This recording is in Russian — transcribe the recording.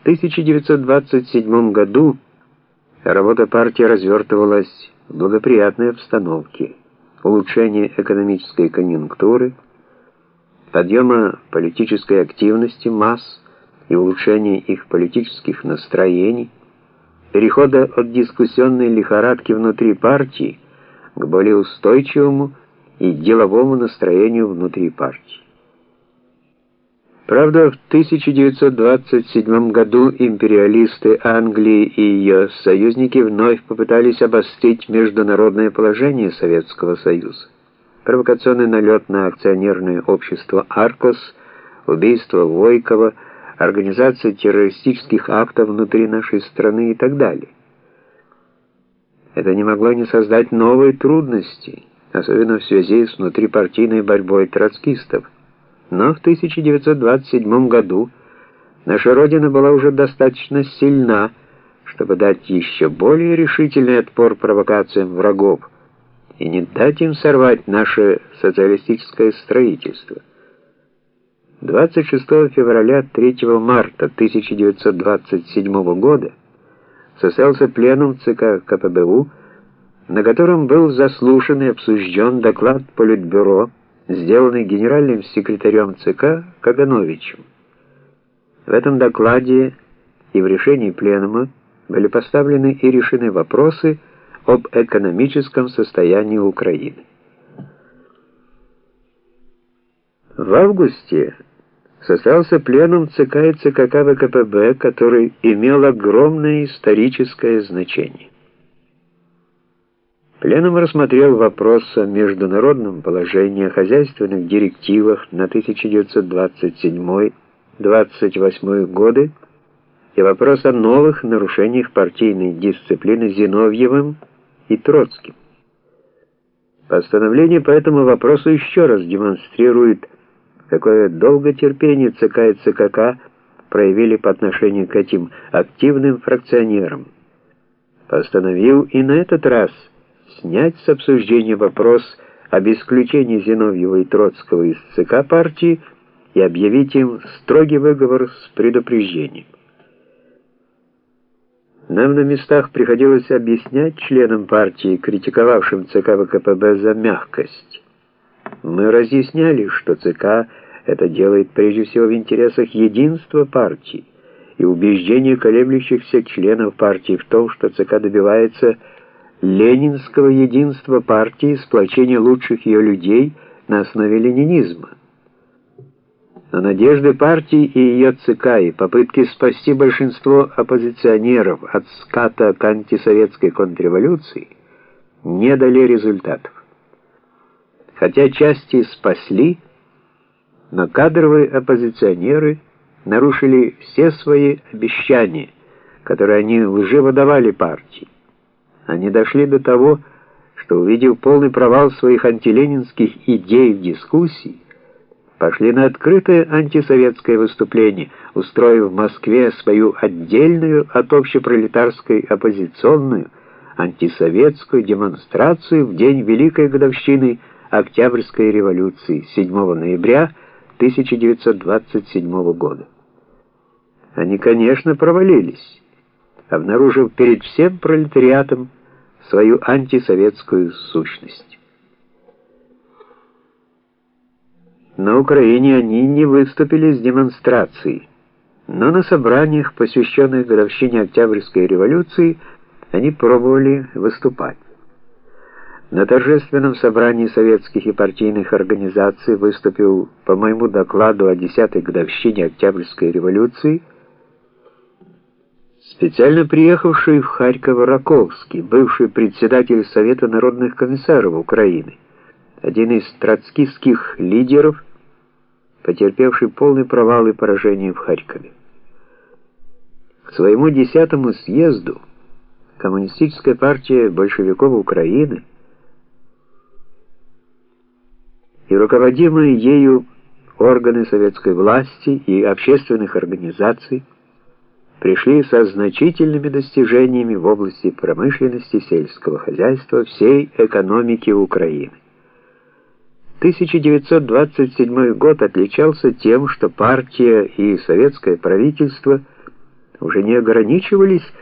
В 1927 году работа партии развертывалась в благоприятной обстановке, улучшение экономической конъюнктуры, подъема политической активности масс и улучшения их политических настроений, перехода от дискуссионной лихорадки внутри партии к более устойчивому и деловому настроению внутри партии. Правда, в 1927 году империалисты Англии и ее союзники вновь попытались обострить международное положение Советского Союза. Провокационный налет на акционерное общество «Аркос», убийство Войкова, организация террористических актов внутри нашей страны и так далее. Это не могло не создать новые трудности, особенно в связи с внутрипартийной борьбой троцкистов. Но в 1927 году наша Родина была уже достаточно сильна, чтобы дать еще более решительный отпор провокациям врагов и не дать им сорвать наше социалистическое строительство. 26 февраля 3 марта 1927 года состоялся пленум ЦК КПБУ, на котором был заслушан и обсужден доклад Политбюро сделанный генеральным секретарем ЦК Кагановичем. В этом докладе и в решении Пленума были поставлены и решены вопросы об экономическом состоянии Украины. В августе состоялся пленум ЦК и ЦКК ВКПБ, который имел огромное историческое значение. Пленум рассмотрел вопрос о международном положении, о хозяйственных директивах на 1927-28 годы и вопрос о новых нарушениях партийной дисциплины Зиновьевым и Троцким. Постановление по этому вопросу еще раз демонстрирует, какое долготерпение ЦК и ЦКК проявили по отношению к этим активным фракционерам. Постановил и на этот раз – снять с обсуждения вопрос об исключении Зиновьева и Троцкого из ЦК партии и объявить им строгий выговор с предупреждением. Нам на местах приходилось объяснять членам партии, критиковавшим ЦК ВКПБ за мягкость. Мы разъясняли, что ЦК это делает прежде всего в интересах единства партии и убеждения колеблющихся членов партии в том, что ЦК добивается ленинского единства партии, сплочения лучших ее людей на основе ленинизма. Но надежды партии и ее ЦК и попытки спасти большинство оппозиционеров от ската к антисоветской контрреволюции не дали результатов. Хотя части спасли, но кадровые оппозиционеры нарушили все свои обещания, которые они лживо давали партии. Они дошли до того, что, увидев полный провал своих антиленинских идей в дискуссии, пошли на открытое антисоветское выступление, устроив в Москве свою отдельную от общепролетарской оппозиционную антисоветскую демонстрацию в день Великой годовщины Октябрьской революции 7 ноября 1927 года. Они, конечно, провалились, обнаружив перед всем пролетариатом свою антисоветскую сущность. На Украине они не выступили с демонстрацией, но на собраниях, посвященных годовщине Октябрьской революции, они пробовали выступать. На торжественном собрании советских и партийных организаций выступил по моему докладу о 10-й годовщине Октябрьской революции Специально приехавший в Харьков Раковский, бывший председатель Совета народных комиссаров Украины, один из троцкистских лидеров, потерпевший полный провал и поражение в Харькове. К своему десятому съезду Коммунистическая партия большевиков Украины и руководимые ею органы советской власти и общественных организаций пришли со значительными достижениями в области промышленности, сельского хозяйства, всей экономики Украины. 1927 год отличался тем, что партия и советское правительство уже не ограничивались